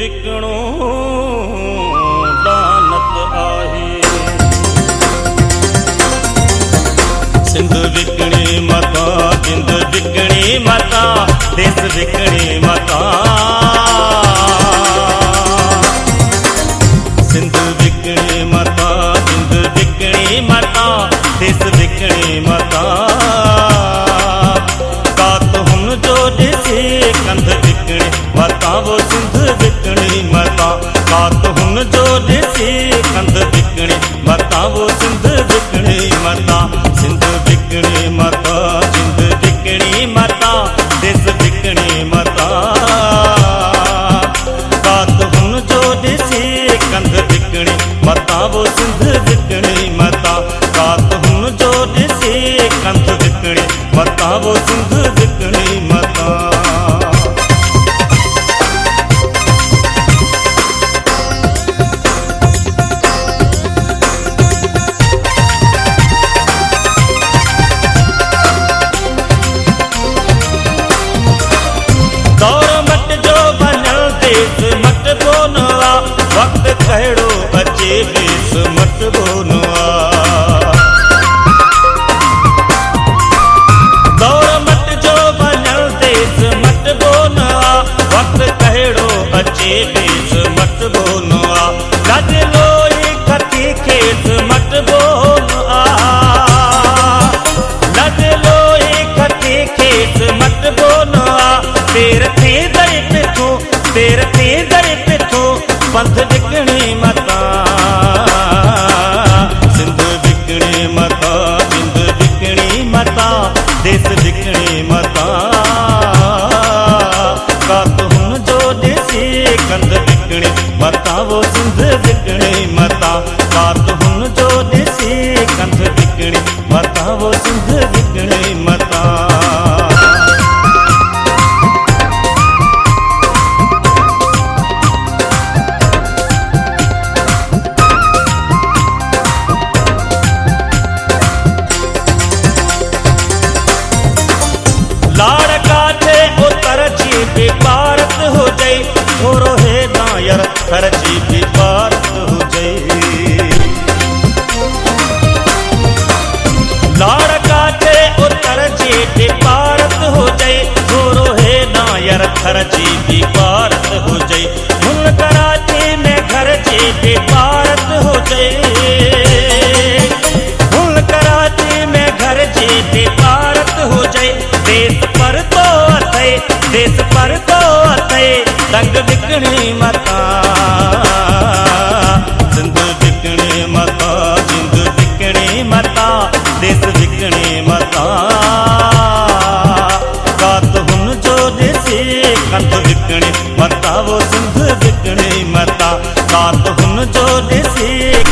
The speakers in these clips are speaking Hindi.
विकणो लानत आहे सिंध विकणी माता जिंद विकणी माता देश विकणी माता सिंध विकणी माता जिंद विकणी माता देश विकणी माता कात हुन जो ॾिसी कंध विकणी माता वो सिंध विकणी माता। कात हुन जो बनल देश बोनवा, वक्त कहड़ो बचे देश मट बोनवा। दौर मट जो बनल देश मट बोनवा, वक्त कहिड़ो अचे देश मट बोनवा। तेर थी दर पिथो पंथ विकणी मता सिंध विकणी मता सिंध विकणी मता देश विकणी मता कात हुन जो ॾिसी कंध विकणी मता वो सिंध विकणी मता कात हुन जो ॾिसी कंध विकणी मता वो सिंध जी भी भारत हो जाई लाड़ काठे उतर जी भी भारत हो जाई थोरो जी भी भारत हो जाई मुल कराची में घर जी भी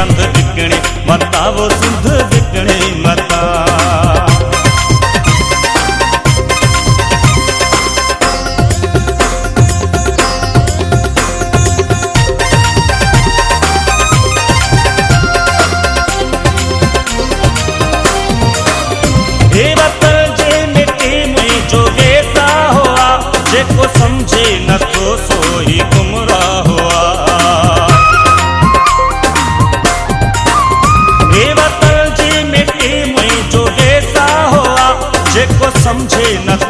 कंध विकणी मता वो विकणी సంచేనత